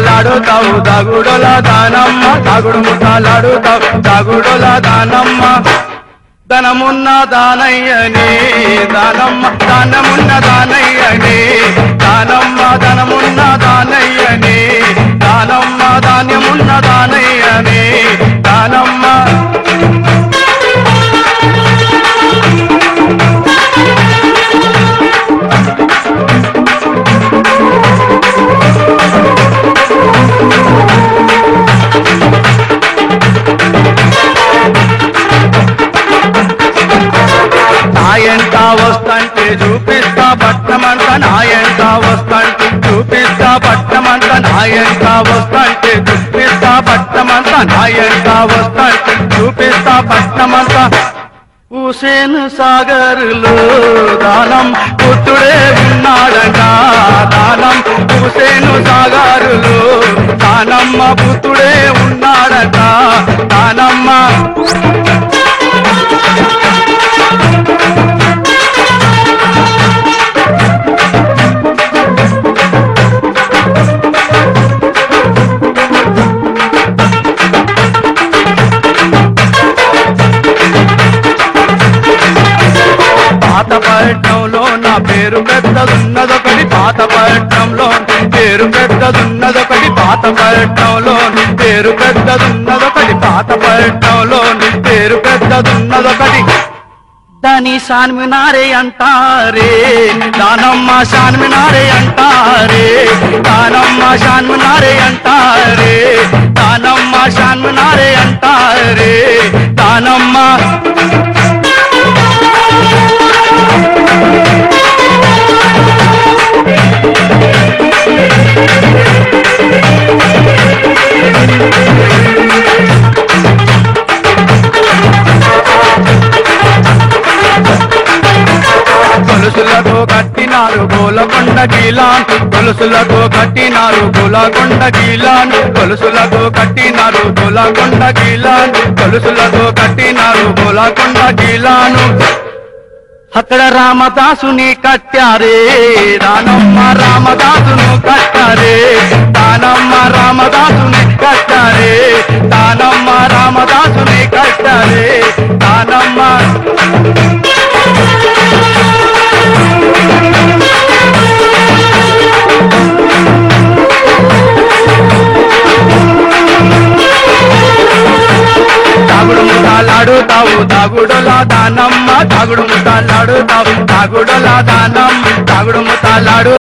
దాగుడలాడుతావు దాగుడల దానమ్మ. దాగుడు ముఠాలాడుతావు దాగుడల దానమ్మ. ధనమున్న దానయ్యని దానమ్మ దానమున్న దానయ్యనే చూపిస్తా పట్నమంట నాయంత వస్తాంటే చూపిస్తా పట్నమంట నాయంత వస్తాంటే చూపిస్తా పట్నమంట నాయంత వస్తాంటే చూపిస్తా పట్నమంట హుసేన్ సాగర్లో దానం పుత్రుడే ఉన్నాడంట దానం హుసేను సాగరులో దానమ్మ పుత్రుడే ఉన్నాడట దానమ్మ పేరు పెద్దదున్నదొకటి పాతపట్నంలో పేరు పెద్దదున్నదొకటి పాతపట్నంలో పేరు పెద్దదున్నదొకటి పాతపట్నంలో పేరు పెద్దదున్నదొకటి దాని షాన్మినారే అంటారే. దానమ్మ శాన్మినారే అంటారే. దానమ్మ శాన్మినారే అంటారే. దానమ్మ శాన్మినారే అంటారే. దానమ్మ కట్టినారు గోలకొండ గీలాన్ గొలుసులతో కట్టినారు గోలకొండ గీలాన్ గొలుసులతో కట్టినారు గోలకొండ గీలాన్ గొలుసులతో కట్టినారు గోలకొండ గీలాను అక్కడ రామదాసుని కట్టారే రానమ్మ రామదాసును కట్టారే తానమ్మ రామదాసుని కట్టారే దానమ్మ ముఠాలాడుతావు దానమ్మ దాగుడు ముఠాలాడుతావు దాగుడులా దానమ్మ దాగుడు ముఠాలాడు